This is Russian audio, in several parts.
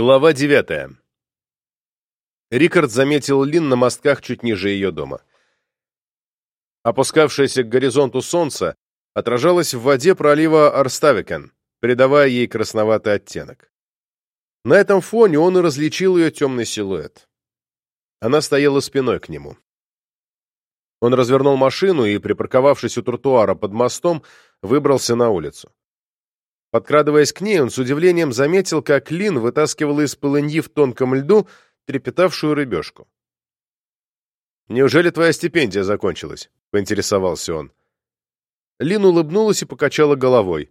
Глава девятая. Рикард заметил Лин на мостках чуть ниже ее дома. Опускавшееся к горизонту солнце отражалось в воде пролива Арставикен, придавая ей красноватый оттенок. На этом фоне он и различил ее темный силуэт. Она стояла спиной к нему. Он развернул машину и, припарковавшись у тротуара под мостом, выбрался на улицу. Подкрадываясь к ней, он с удивлением заметил, как Лин вытаскивала из полыньи в тонком льду трепетавшую рыбешку. «Неужели твоя стипендия закончилась?» — поинтересовался он. Лин улыбнулась и покачала головой.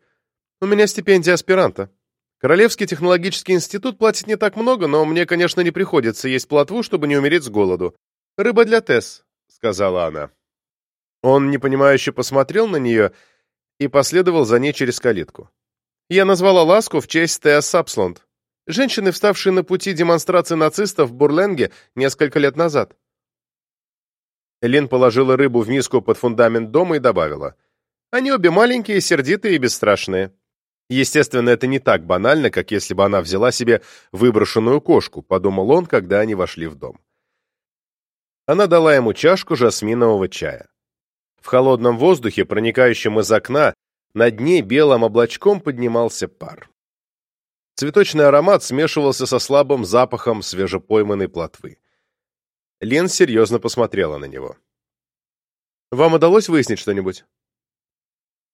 «У меня стипендия аспиранта. Королевский технологический институт платит не так много, но мне, конечно, не приходится есть плотву, чтобы не умереть с голоду. Рыба для Тесс», — сказала она. Он непонимающе посмотрел на нее и последовал за ней через калитку. Я назвала ласку в честь Теа Сапсланд, женщины, вставшей на пути демонстрации нацистов в Бурленге несколько лет назад. Лин положила рыбу в миску под фундамент дома и добавила. Они обе маленькие, сердитые и бесстрашные. Естественно, это не так банально, как если бы она взяла себе выброшенную кошку, подумал он, когда они вошли в дом. Она дала ему чашку жасминового чая. В холодном воздухе, проникающем из окна, над ней белым облачком поднимался пар. Цветочный аромат смешивался со слабым запахом свежепойманной плотвы. Лен серьезно посмотрела на него. «Вам удалось выяснить что-нибудь?»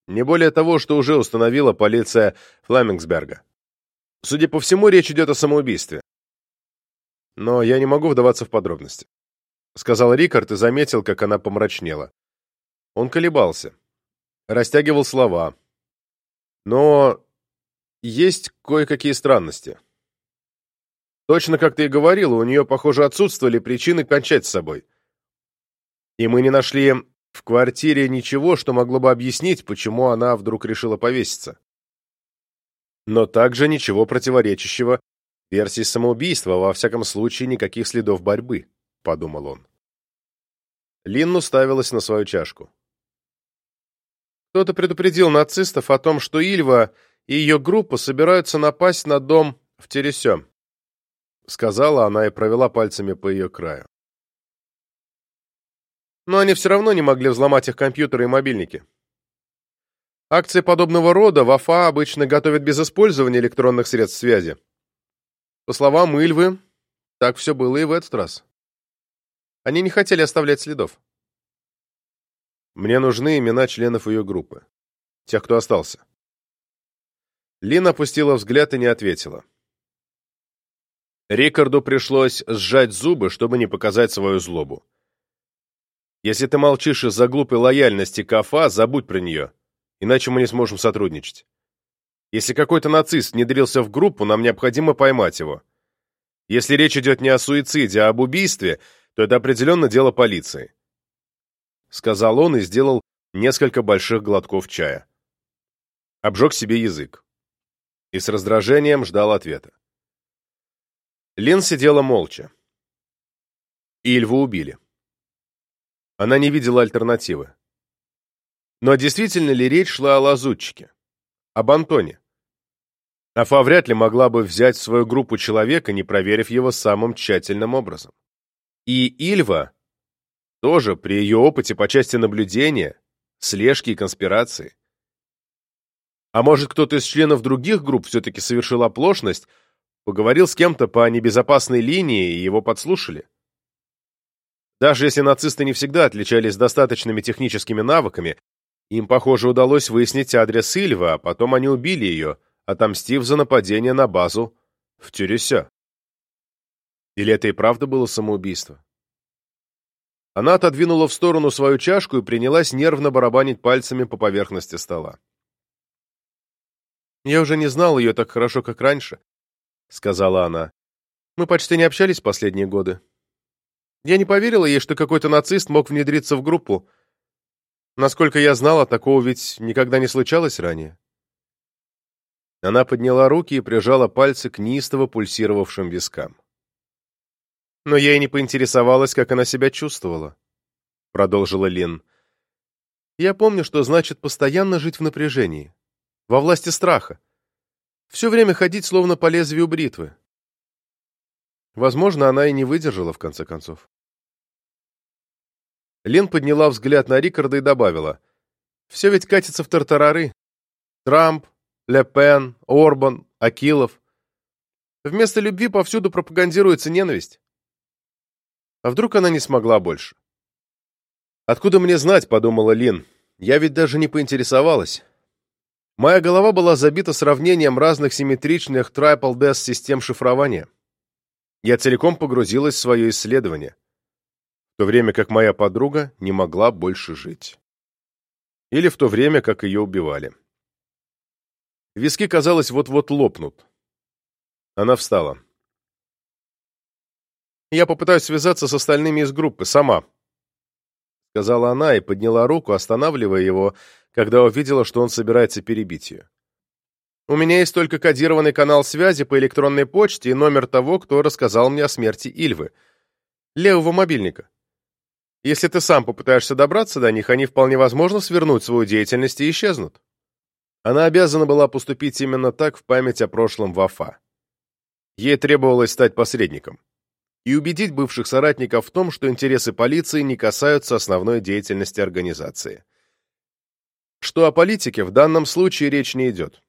«Не более того, что уже установила полиция Фламингсберга. Судя по всему, речь идет о самоубийстве. Но я не могу вдаваться в подробности», — сказал Рикард и заметил, как она помрачнела. Он колебался растягивал слова. Но есть кое-какие странности. Точно как ты и говорила, у нее, похоже, отсутствовали причины кончать с собой. И мы не нашли в квартире ничего, что могло бы объяснить, почему она вдруг решила повеситься. Но также ничего противоречащего версии самоубийства, во всяком случае никаких следов борьбы, подумал он. Линну ставилась на свою чашку. Кто-то предупредил нацистов о том, что Ильва и ее группа собираются напасть на дом в Тересе. Сказала она и провела пальцами по ее краю. Но они все равно не могли взломать их компьютеры и мобильники. Акции подобного рода в АФА обычно готовят без использования электронных средств связи. По словам Ильвы, так все было и в этот раз. Они не хотели оставлять следов. Мне нужны имена членов ее группы. Тех, кто остался. Лин опустила взгляд и не ответила. Рикарду пришлось сжать зубы, чтобы не показать свою злобу. Если ты молчишь из-за глупой лояльности к АФА, забудь про нее, иначе мы не сможем сотрудничать. Если какой-то нацист внедрился в группу, нам необходимо поймать его. Если речь идет не о суициде, а об убийстве, то это определенно дело полиции. — сказал он и сделал несколько больших глотков чая. Обжег себе язык. И с раздражением ждал ответа. Лин сидела молча. Ильву убили. Она не видела альтернативы. Но действительно ли речь шла о лазутчике? Об Антоне? Афа вряд ли могла бы взять в свою группу человека, не проверив его самым тщательным образом. И Ильва тоже при ее опыте по части наблюдения, слежки и конспирации. А может, кто-то из членов других групп все-таки совершил оплошность, поговорил с кем-то по небезопасной линии и его подслушали? Даже если нацисты не всегда отличались достаточными техническими навыками, им, похоже, удалось выяснить адрес Сильва, а потом они убили ее, отомстив за нападение на базу в Тюрюсе. Или это и правда было самоубийство? Она отодвинула в сторону свою чашку и принялась нервно барабанить пальцами по поверхности стола. «Я уже не знал ее так хорошо, как раньше», — сказала она. «Мы почти не общались последние годы. Я не поверила ей, что какой-то нацист мог внедриться в группу. Насколько я знала, такого ведь никогда не случалось ранее». Она подняла руки и прижала пальцы к неистово пульсировавшим вискам. Но я и не поинтересовалась, как она себя чувствовала. Продолжила Лин. Я помню, что значит постоянно жить в напряжении. Во власти страха. Все время ходить, словно по лезвию бритвы. Возможно, она и не выдержала, в конце концов. Лин подняла взгляд на Рикарда и добавила. «Все ведь катится в тартарары. Трамп, Ле Пен, Орбан, Акилов. Вместо любви повсюду пропагандируется ненависть. А вдруг она не смогла больше? «Откуда мне знать?» — подумала Лин. «Я ведь даже не поинтересовалась». Моя голова была забита сравнением разных симметричных Triple Death систем шифрования. Я целиком погрузилась в свое исследование, в то время как моя подруга не могла больше жить. Или в то время, как ее убивали. Виски, казалось, вот-вот лопнут. Она встала. «Я попытаюсь связаться с остальными из группы, сама», — сказала она и подняла руку, останавливая его, когда увидела, что он собирается перебить ее. «У меня есть только кодированный канал связи по электронной почте и номер того, кто рассказал мне о смерти Ильвы. Левого мобильника. Если ты сам попытаешься добраться до них, они вполне возможно свернуть свою деятельность и исчезнут». Она обязана была поступить именно так в память о прошлом Вафа. Ей требовалось стать посредником и убедить бывших соратников в том, что интересы полиции не касаются основной деятельности организации. Что о политике в данном случае речь не идет.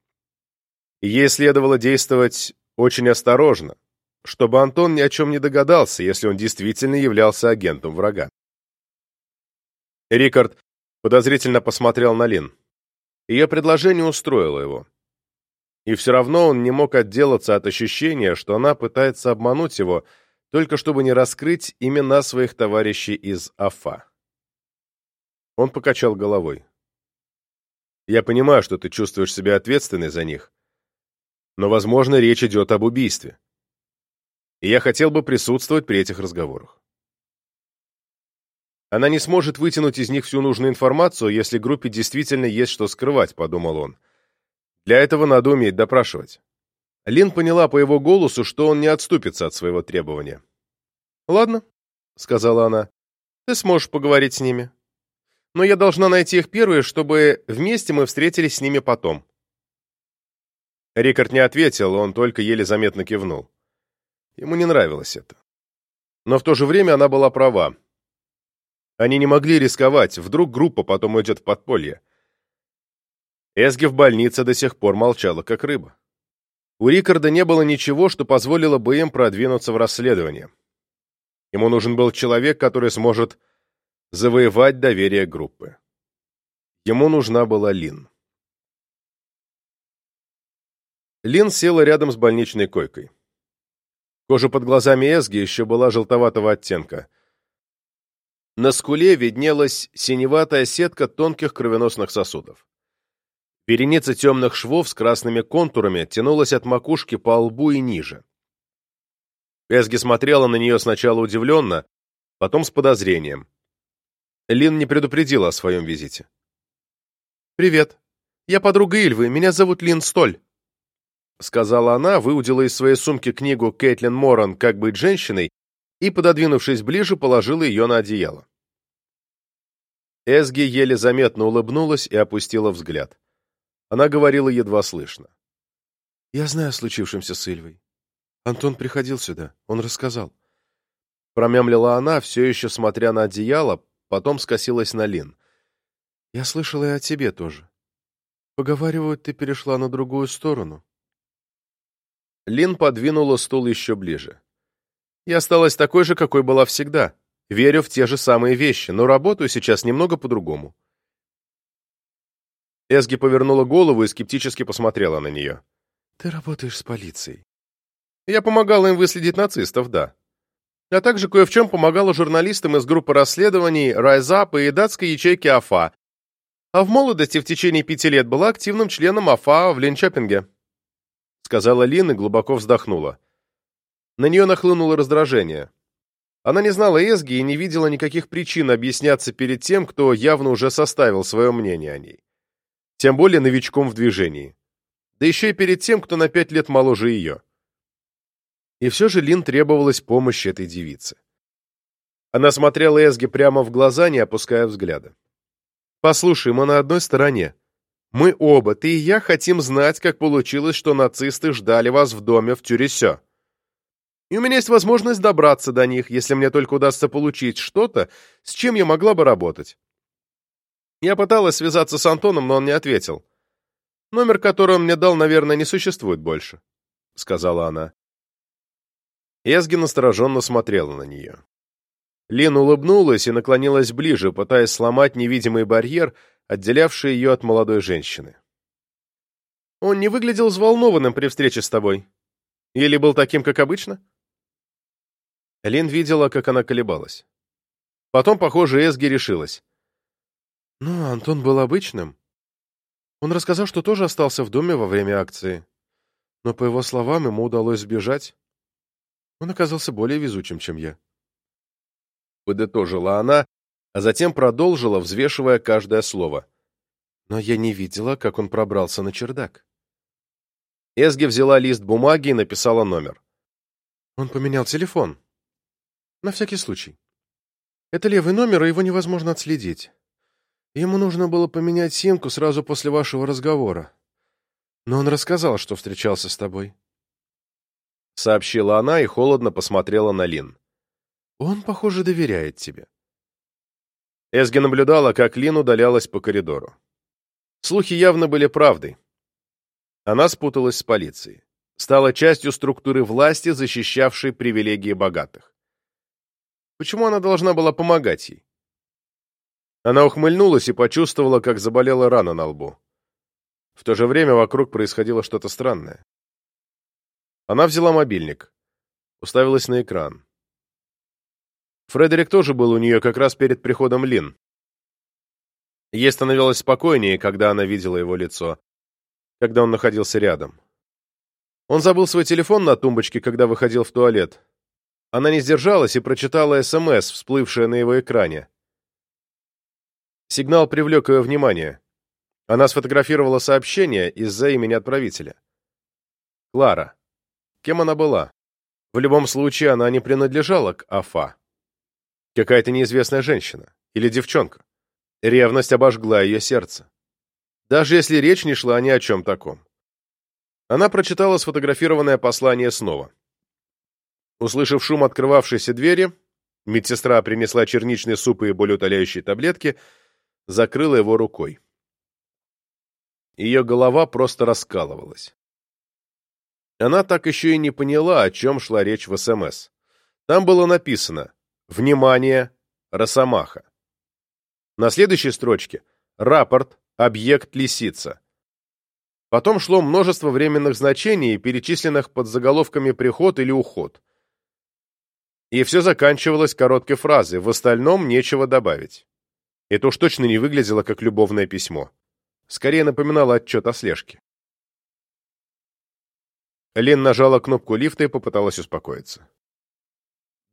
ей следовало действовать очень осторожно, чтобы Антон ни о чем не догадался, если он действительно являлся агентом врага. Рикард подозрительно посмотрел на Лин. Ее предложение устроило его. И все равно он не мог отделаться от ощущения, что она пытается обмануть его, только чтобы не раскрыть имена своих товарищей из АФА. Он покачал головой. «Я понимаю, что ты чувствуешь себя ответственной за них, но, возможно, речь идет об убийстве. И я хотел бы присутствовать при этих разговорах. Она не сможет вытянуть из них всю нужную информацию, если группе действительно есть что скрывать, подумал он. Для этого надо уметь допрашивать. Лин поняла по его голосу, что он не отступится от своего требования. «Ладно», — сказала она, — «ты сможешь поговорить с ними. Но я должна найти их первые, чтобы вместе мы встретились с ними потом». Рикард не ответил, он только еле заметно кивнул. Ему не нравилось это. Но в то же время она была права. Они не могли рисковать, вдруг группа потом уйдет в подполье. Эсги в больнице до сих пор молчала, как рыба. У Рикарда не было ничего, что позволило бы им продвинуться в расследование. Ему нужен был человек, который сможет завоевать доверие группы. Ему нужна была Лин. Лин села рядом с больничной койкой. Кожа под глазами Эсги еще была желтоватого оттенка. На скуле виднелась синеватая сетка тонких кровеносных сосудов. Вереница темных швов с красными контурами тянулась от макушки по лбу и ниже. Эсги смотрела на нее сначала удивленно, потом с подозрением. Лин не предупредила о своем визите. «Привет. Я подруга Ильвы. Меня зовут Лин Столь», — сказала она, выудила из своей сумки книгу Кейтлин Моран «Как быть женщиной» и, пододвинувшись ближе, положила ее на одеяло. Эсги еле заметно улыбнулась и опустила взгляд. Она говорила едва слышно. «Я знаю о случившемся с Ильвой. Антон приходил сюда, он рассказал». Промямлила она, все еще смотря на одеяло, потом скосилась на Лин. «Я слышала и о тебе тоже. Поговаривают, ты перешла на другую сторону». Лин подвинула стул еще ближе. Я осталась такой же, какой была всегда. Верю в те же самые вещи, но работаю сейчас немного по-другому. Эсги повернула голову и скептически посмотрела на нее. «Ты работаешь с полицией». «Я помогала им выследить нацистов, да. А также кое в чем помогала журналистам из группы расследований Райзап и датской ячейки АФА. А в молодости в течение пяти лет была активным членом АФА в Линчопинге», — сказала Лин и глубоко вздохнула. На нее нахлынуло раздражение. Она не знала Эсги и не видела никаких причин объясняться перед тем, кто явно уже составил свое мнение о ней. Тем более новичком в движении. Да еще и перед тем, кто на пять лет моложе ее. И все же Лин требовалась помощь этой девице. Она смотрела Эсге прямо в глаза, не опуская взгляда. «Послушай, мы на одной стороне. Мы оба, ты и я, хотим знать, как получилось, что нацисты ждали вас в доме в Тюресё. И у меня есть возможность добраться до них, если мне только удастся получить что-то, с чем я могла бы работать. Я пыталась связаться с Антоном, но он не ответил. Номер, который он мне дал, наверное, не существует больше, — сказала она. Эсги настороженно смотрела на нее. Лин улыбнулась и наклонилась ближе, пытаясь сломать невидимый барьер, отделявший ее от молодой женщины. «Он не выглядел взволнованным при встрече с тобой? Или был таким, как обычно?» Лин видела, как она колебалась. Потом, похоже, Эсги решилась. «Ну, Антон был обычным. Он рассказал, что тоже остался в доме во время акции. Но, по его словам, ему удалось сбежать. Он оказался более везучим, чем я. Подытожила она, а затем продолжила, взвешивая каждое слово. Но я не видела, как он пробрался на чердак. Эсги взяла лист бумаги и написала номер. Он поменял телефон. На всякий случай. Это левый номер, и его невозможно отследить. Ему нужно было поменять симку сразу после вашего разговора. Но он рассказал, что встречался с тобой. — сообщила она и холодно посмотрела на Лин. «Он, похоже, доверяет тебе». Эсги наблюдала, как Лин удалялась по коридору. Слухи явно были правдой. Она спуталась с полицией. Стала частью структуры власти, защищавшей привилегии богатых. Почему она должна была помогать ей? Она ухмыльнулась и почувствовала, как заболела рана на лбу. В то же время вокруг происходило что-то странное. Она взяла мобильник. Уставилась на экран. Фредерик тоже был у нее как раз перед приходом Лин. Ей становилось спокойнее, когда она видела его лицо, когда он находился рядом. Он забыл свой телефон на тумбочке, когда выходил в туалет. Она не сдержалась и прочитала СМС, всплывшее на его экране. Сигнал привлек ее внимание. Она сфотографировала сообщение из-за имени отправителя. Клара. Кем она была? В любом случае, она не принадлежала к Афа. Какая-то неизвестная женщина. Или девчонка. Ревность обожгла ее сердце. Даже если речь не шла ни о чем таком. Она прочитала сфотографированное послание снова. Услышав шум открывавшейся двери, медсестра принесла черничный суп и болеутоляющие таблетки, закрыла его рукой. Ее голова просто раскалывалась. Она так еще и не поняла, о чем шла речь в СМС. Там было написано «Внимание! Росомаха». На следующей строчке «Рапорт. Объект Лисица». Потом шло множество временных значений, перечисленных под заголовками «Приход» или «Уход». И все заканчивалось короткой фразой «В остальном нечего добавить». Это уж точно не выглядело как любовное письмо. Скорее напоминало отчет о слежке. Лен нажала кнопку лифта и попыталась успокоиться.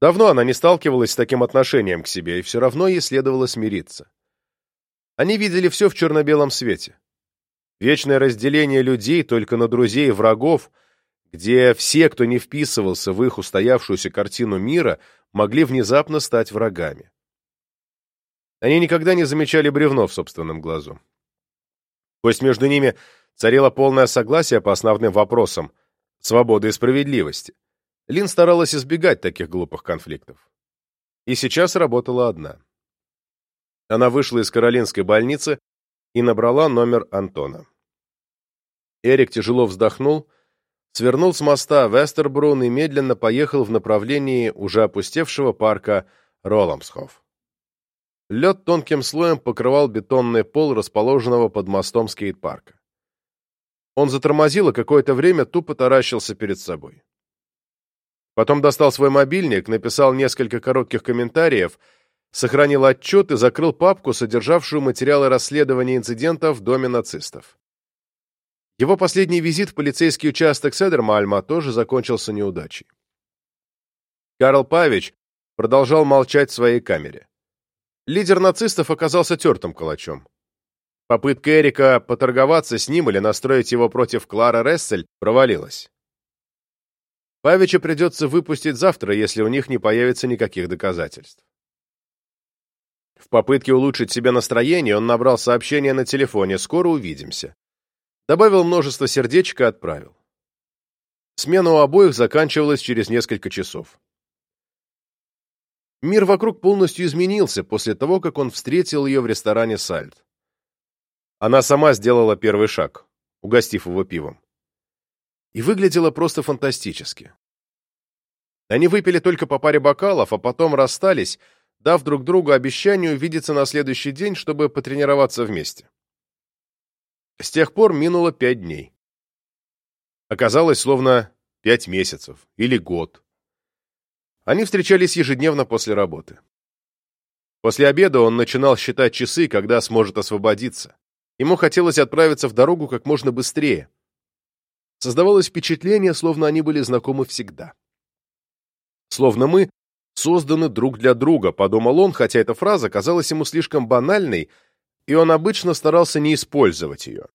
Давно она не сталкивалась с таким отношением к себе, и все равно ей следовало смириться. Они видели все в черно-белом свете. Вечное разделение людей только на друзей и врагов, где все, кто не вписывался в их устоявшуюся картину мира, могли внезапно стать врагами. Они никогда не замечали бревно в собственном глазу. Пусть между ними царило полное согласие по основным вопросам, свободы и справедливости. Лин старалась избегать таких глупых конфликтов. И сейчас работала одна. Она вышла из Каролинской больницы и набрала номер Антона. Эрик тяжело вздохнул, свернул с моста Вестербрун и медленно поехал в направлении уже опустевшего парка Ролламсхоф. Лед тонким слоем покрывал бетонный пол расположенного под мостом скейт-парка. Он затормозил и какое-то время тупо таращился перед собой. Потом достал свой мобильник, написал несколько коротких комментариев, сохранил отчет и закрыл папку, содержавшую материалы расследования инцидента в доме нацистов. Его последний визит в полицейский участок Седермальма тоже закончился неудачей. Карл Павич продолжал молчать в своей камере. Лидер нацистов оказался тертым калачом. Попытка Эрика поторговаться с ним или настроить его против Клара Рессель провалилась. Павича придется выпустить завтра, если у них не появится никаких доказательств. В попытке улучшить себе настроение он набрал сообщение на телефоне «Скоро увидимся». Добавил множество сердечек и отправил. Смена у обоих заканчивалась через несколько часов. Мир вокруг полностью изменился после того, как он встретил ее в ресторане «Сальт». Она сама сделала первый шаг, угостив его пивом. И выглядела просто фантастически. Они выпили только по паре бокалов, а потом расстались, дав друг другу обещание увидеться на следующий день, чтобы потренироваться вместе. С тех пор минуло пять дней. Оказалось, словно пять месяцев или год. Они встречались ежедневно после работы. После обеда он начинал считать часы, когда сможет освободиться. Ему хотелось отправиться в дорогу как можно быстрее. Создавалось впечатление, словно они были знакомы всегда. Словно мы созданы друг для друга, подумал он, хотя эта фраза казалась ему слишком банальной, и он обычно старался не использовать ее.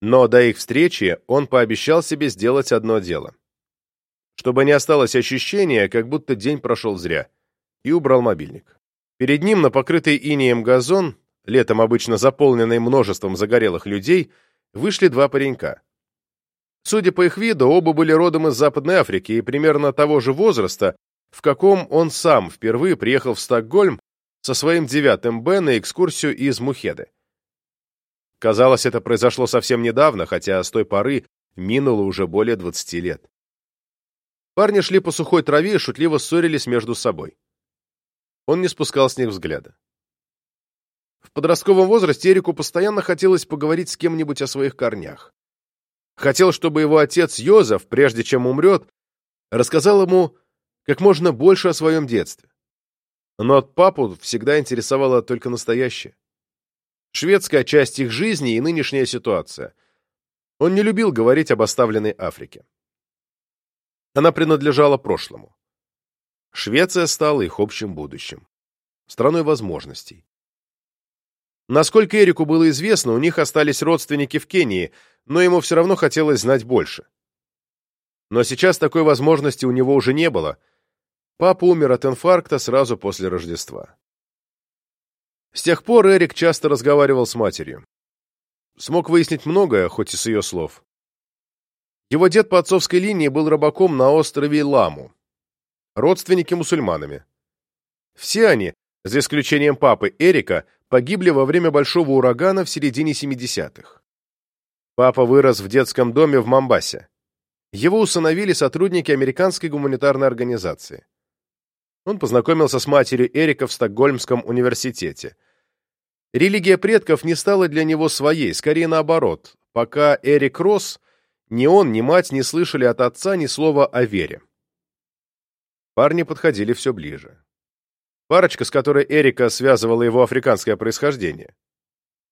Но до их встречи он пообещал себе сделать одно дело. Чтобы не осталось ощущения, как будто день прошел зря, и убрал мобильник. Перед ним на покрытый инеем газон, летом обычно заполненный множеством загорелых людей, вышли два паренька. Судя по их виду, оба были родом из Западной Африки и примерно того же возраста, в каком он сам впервые приехал в Стокгольм со своим девятым Б на экскурсию из Мухеды. Казалось, это произошло совсем недавно, хотя с той поры минуло уже более 20 лет. Парни шли по сухой траве и шутливо ссорились между собой. Он не спускал с них взгляда. В подростковом возрасте Эрику постоянно хотелось поговорить с кем-нибудь о своих корнях. Хотел, чтобы его отец Йозеф, прежде чем умрет, рассказал ему как можно больше о своем детстве. Но от папу всегда интересовало только настоящее. Шведская часть их жизни и нынешняя ситуация. Он не любил говорить об оставленной Африке. Она принадлежала прошлому. Швеция стала их общим будущим. Страной возможностей. Насколько Эрику было известно, у них остались родственники в Кении, но ему все равно хотелось знать больше. Но сейчас такой возможности у него уже не было. Папа умер от инфаркта сразу после Рождества. С тех пор Эрик часто разговаривал с матерью. Смог выяснить многое, хоть и с ее слов. Его дед по отцовской линии был рыбаком на острове Ламу. Родственники мусульманами. Все они, за исключением папы Эрика, погибли во время большого урагана в середине 70-х. Папа вырос в детском доме в Мамбасе. Его усыновили сотрудники американской гуманитарной организации. Он познакомился с матерью Эрика в Стокгольмском университете. Религия предков не стала для него своей, скорее наоборот, пока Эрик рос, ни он, ни мать не слышали от отца ни слова о вере. Парни подходили все ближе. Парочка, с которой Эрика связывала его африканское происхождение.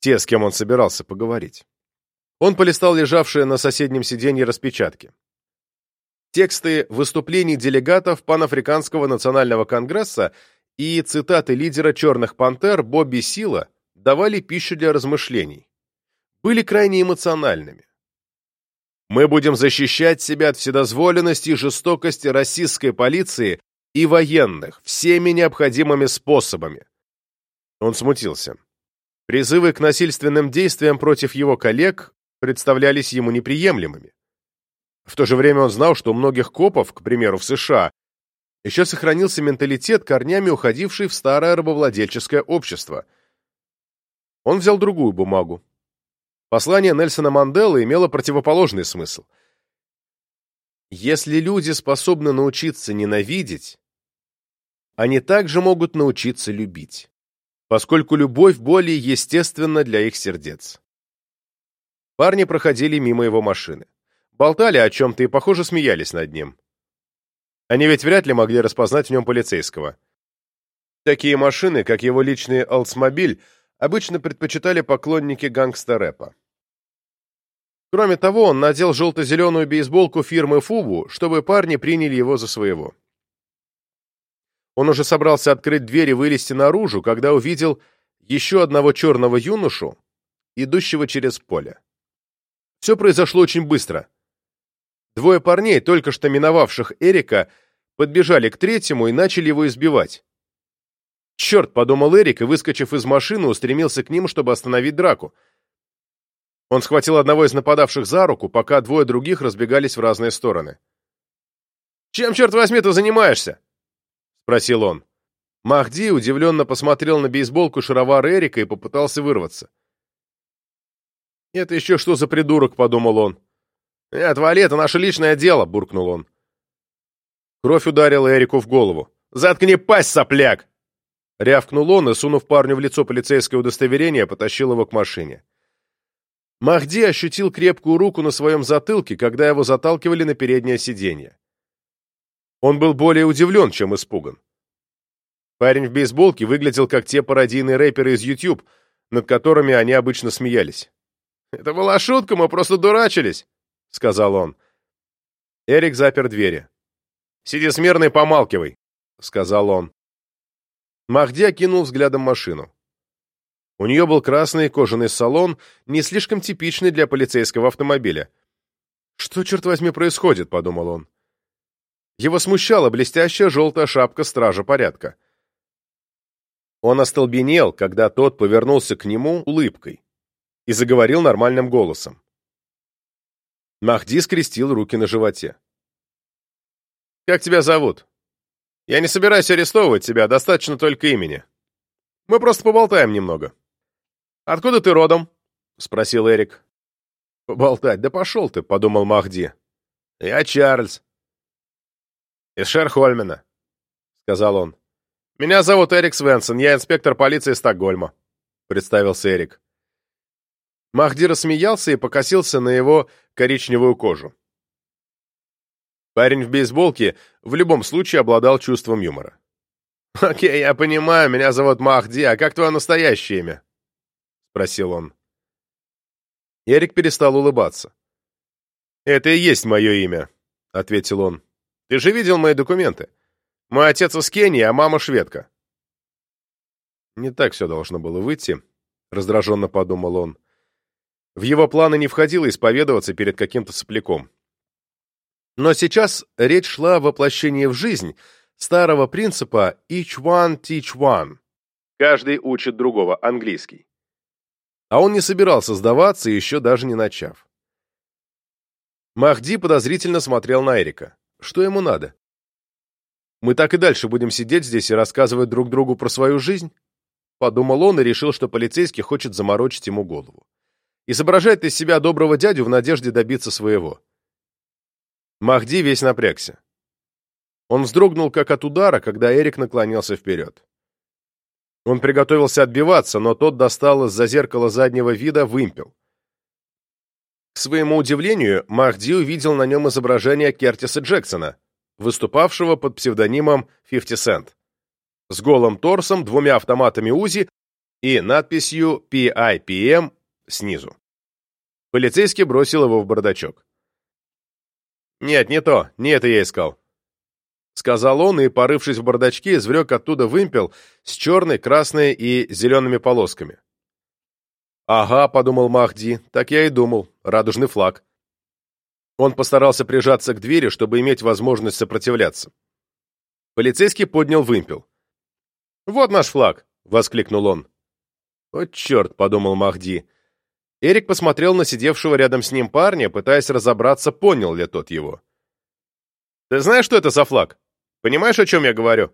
Те, с кем он собирался поговорить. Он полистал лежавшие на соседнем сиденье распечатки. Тексты выступлений делегатов Панафриканского национального конгресса и цитаты лидера «Черных пантер» Бобби Сила давали пищу для размышлений. Были крайне эмоциональными. Мы будем защищать себя от вседозволенности и жестокости российской полиции и военных всеми необходимыми способами. Он смутился. Призывы к насильственным действиям против его коллег представлялись ему неприемлемыми. В то же время он знал, что у многих копов, к примеру, в США, еще сохранился менталитет, корнями уходивший в старое рабовладельческое общество. Он взял другую бумагу. Послание Нельсона Манделы имело противоположный смысл. Если люди способны научиться ненавидеть, они также могут научиться любить, поскольку любовь более естественна для их сердец. Парни проходили мимо его машины. Болтали о чем-то и, похоже, смеялись над ним. Они ведь вряд ли могли распознать в нем полицейского. Такие машины, как его личный Oldsmobile, обычно предпочитали поклонники гангста-рэпа. Кроме того, он надел желто-зеленую бейсболку фирмы «Фубу», чтобы парни приняли его за своего. Он уже собрался открыть дверь и вылезти наружу, когда увидел еще одного черного юношу, идущего через поле. Все произошло очень быстро. Двое парней, только что миновавших Эрика, подбежали к третьему и начали его избивать. «Черт!» — подумал Эрик и, выскочив из машины, устремился к ним, чтобы остановить драку. Он схватил одного из нападавших за руку, пока двое других разбегались в разные стороны. «Чем, черт возьми, ты занимаешься?» — спросил он. Махди удивленно посмотрел на бейсболку шаровар Эрика и попытался вырваться. «Это еще что за придурок?» — подумал он. «Отвали, это наше личное дело!» — буркнул он. Кровь ударила Эрику в голову. «Заткни пасть, сопляк!» Рявкнул он и, сунув парню в лицо полицейское удостоверение, потащил его к машине. Махди ощутил крепкую руку на своем затылке, когда его заталкивали на переднее сиденье. Он был более удивлен, чем испуган. Парень в бейсболке выглядел как те пародийные рэперы из YouTube, над которыми они обычно смеялись. «Это была шутка, мы просто дурачились», — сказал он. Эрик запер двери. «Сиди смирно и помалкивай», — сказал он. Махди окинул взглядом машину. У нее был красный кожаный салон, не слишком типичный для полицейского автомобиля. «Что, черт возьми, происходит?» — подумал он. Его смущала блестящая желтая шапка стража порядка. Он остолбенел, когда тот повернулся к нему улыбкой и заговорил нормальным голосом. Махди скрестил руки на животе. «Как тебя зовут?» Я не собираюсь арестовывать тебя, достаточно только имени. Мы просто поболтаем немного. Откуда ты родом? Спросил Эрик. Поболтать? Да пошел ты, подумал Махди. Я Чарльз. Из Шерхольмена, сказал он. Меня зовут Эрик Свенсон, я инспектор полиции Стокгольма, представился Эрик. Махди рассмеялся и покосился на его коричневую кожу. Парень в бейсболке в любом случае обладал чувством юмора. «Окей, я понимаю, меня зовут Махди, а как твое настоящее имя?» — спросил он. Эрик перестал улыбаться. «Это и есть мое имя», — ответил он. «Ты же видел мои документы? Мой отец из Кении, а мама шведка». «Не так все должно было выйти», — раздраженно подумал он. В его планы не входило исповедоваться перед каким-то сопляком. Но сейчас речь шла о воплощении в жизнь старого принципа «each one teach one» — каждый учит другого, английский. А он не собирался сдаваться, еще даже не начав. Махди подозрительно смотрел на Эрика. Что ему надо? Мы так и дальше будем сидеть здесь и рассказывать друг другу про свою жизнь? Подумал он и решил, что полицейский хочет заморочить ему голову. Изображает из себя доброго дядю в надежде добиться своего. Махди весь напрягся. Он вздрогнул как от удара, когда Эрик наклонился вперед. Он приготовился отбиваться, но тот достал из-за зеркала заднего вида вымпел. К своему удивлению, Махди увидел на нем изображение Кертиса Джексона, выступавшего под псевдонимом 50 Cent, с голым торсом, двумя автоматами УЗИ и надписью PIPM снизу. Полицейский бросил его в бардачок. «Нет, не то, не это я искал», — сказал он и, порывшись в бардачке, извлек оттуда вымпел с черной, красной и зелеными полосками. «Ага», — подумал Махди, — «так я и думал, радужный флаг». Он постарался прижаться к двери, чтобы иметь возможность сопротивляться. Полицейский поднял вымпел. «Вот наш флаг!» — воскликнул он. «Вот черт!» — подумал Махди. Эрик посмотрел на сидевшего рядом с ним парня, пытаясь разобраться, понял ли тот его. «Ты знаешь, что это за флаг? Понимаешь, о чем я говорю?»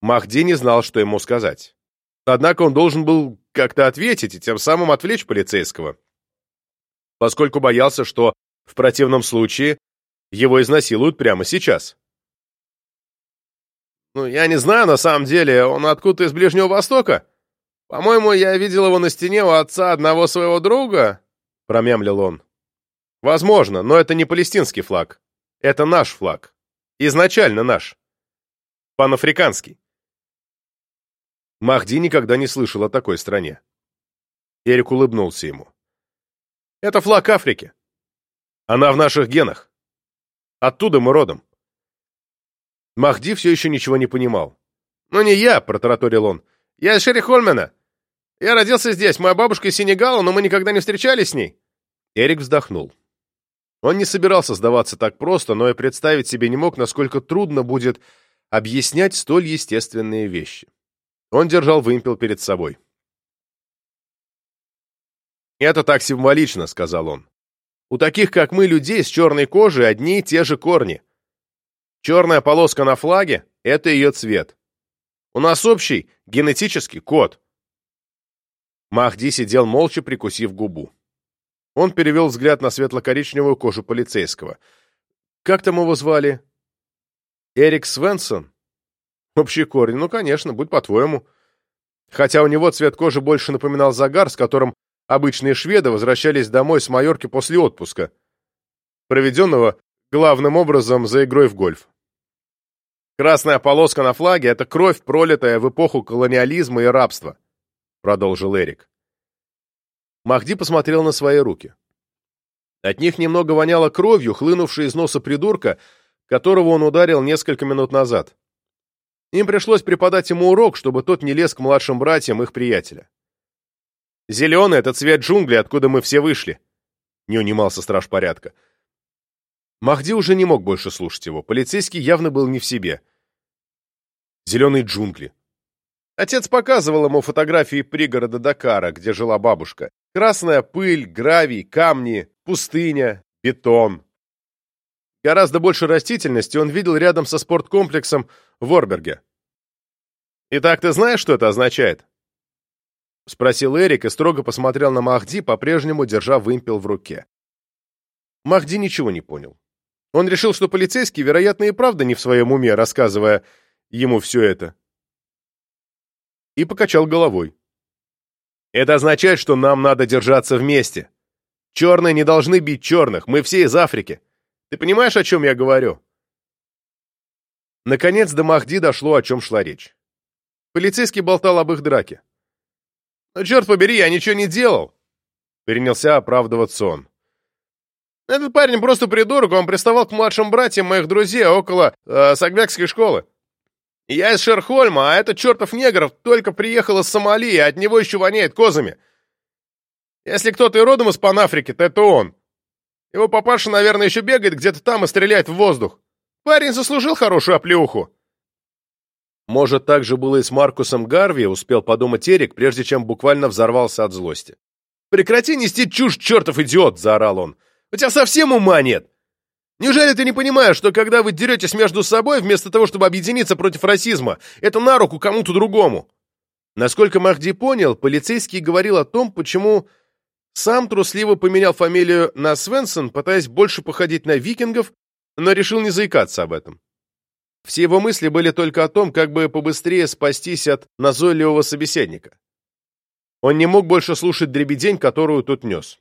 Махди не знал, что ему сказать. Однако он должен был как-то ответить и тем самым отвлечь полицейского, поскольку боялся, что в противном случае его изнасилуют прямо сейчас. «Ну, я не знаю, на самом деле, он откуда-то из Ближнего Востока?» «По-моему, я видел его на стене у отца одного своего друга», — промямлил он. «Возможно, но это не палестинский флаг. Это наш флаг. Изначально наш. Панафриканский». Махди никогда не слышал о такой стране. Эрик улыбнулся ему. «Это флаг Африки. Она в наших генах. Оттуда мы родом». Махди все еще ничего не понимал. «Ну не я», — протараторил он. «Я из Шерихольмена. Я родился здесь, моя бабушка из Сенегала, но мы никогда не встречались с ней». Эрик вздохнул. Он не собирался сдаваться так просто, но и представить себе не мог, насколько трудно будет объяснять столь естественные вещи. Он держал вымпел перед собой. «Это так символично», — сказал он. «У таких, как мы, людей с черной кожей одни и те же корни. Черная полоска на флаге — это ее цвет. У нас общий генетический код». Махди сидел молча, прикусив губу. Он перевел взгляд на светло-коричневую кожу полицейского. «Как там его звали?» «Эрик Свенсон?» «Общий корень, ну, конечно, будь по-твоему». Хотя у него цвет кожи больше напоминал загар, с которым обычные шведы возвращались домой с Майорки после отпуска, проведенного главным образом за игрой в гольф. «Красная полоска на флаге — это кровь, пролитая в эпоху колониализма и рабства», — продолжил Эрик. Махди посмотрел на свои руки. От них немного воняло кровью, хлынувшей из носа придурка, которого он ударил несколько минут назад. Им пришлось преподать ему урок, чтобы тот не лез к младшим братьям их приятеля. «Зеленый — это цвет джунглей, откуда мы все вышли», — не унимался страж порядка. Махди уже не мог больше слушать его. Полицейский явно был не в себе. «Зеленые джунгли». Отец показывал ему фотографии пригорода Дакара, где жила бабушка. Красная пыль, гравий, камни, пустыня, бетон. Гораздо больше растительности он видел рядом со спорткомплексом в Орберге. «Итак, ты знаешь, что это означает?» — спросил Эрик и строго посмотрел на Махди, по-прежнему держа вымпел в руке. Махди ничего не понял. Он решил, что полицейский, вероятно, и правда не в своем уме, рассказывая ему все это. И покачал головой. «Это означает, что нам надо держаться вместе. Черные не должны бить черных, мы все из Африки. Ты понимаешь, о чем я говорю?» Наконец до Махди дошло, о чем шла речь. Полицейский болтал об их драке. «Ну, черт побери, я ничего не делал!» Перенялся оправдываться он. «Этот парень просто придурок, он приставал к младшим братьям моих друзей около э, Сагвякской школы. Я из Шерхольма, а этот чертов негров только приехал из Сомали, и от него еще воняет козами. Если кто-то и родом из Панафрики, то это он. Его папаша, наверное, еще бегает где-то там и стреляет в воздух. Парень заслужил хорошую оплеуху. Может, так же было и с Маркусом Гарви, успел подумать Эрик, прежде чем буквально взорвался от злости. «Прекрати нести чушь, чертов идиот!» — заорал он. «У тебя совсем ума нет! Неужели ты не понимаешь, что когда вы деретесь между собой, вместо того, чтобы объединиться против расизма, это на руку кому-то другому?» Насколько Махди понял, полицейский говорил о том, почему сам трусливо поменял фамилию на Свенсон, пытаясь больше походить на викингов, но решил не заикаться об этом. Все его мысли были только о том, как бы побыстрее спастись от назойливого собеседника. Он не мог больше слушать дребедень, которую тот нес.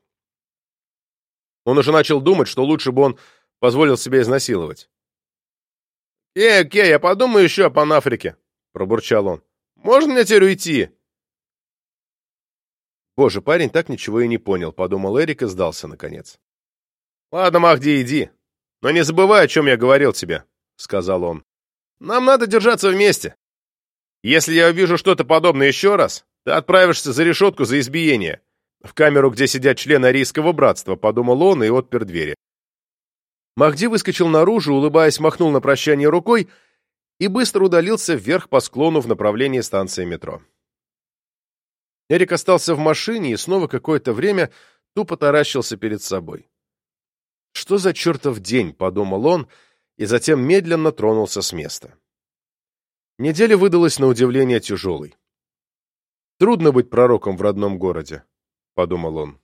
Он уже начал думать, что лучше бы он позволил себя изнасиловать. «Эй, окей, я подумаю еще о Панафрике», — пробурчал он. «Можно мне теперь уйти?» Боже, парень так ничего и не понял, подумал Эрик и сдался наконец. Ладно, Махди, иди. Но не забывай, о чем я говорил тебе, сказал он. Нам надо держаться вместе. Если я увижу что-то подобное еще раз, ты отправишься за решетку за избиение. В камеру, где сидят члены арийского братства, подумал он и отпер двери. Махди выскочил наружу, улыбаясь, махнул на прощание рукой и быстро удалился вверх по склону в направлении станции метро. Эрик остался в машине и снова какое-то время тупо таращился перед собой. «Что за чертов день?» — подумал он, и затем медленно тронулся с места. Неделя выдалась на удивление тяжелой. «Трудно быть пророком в родном городе», — подумал он.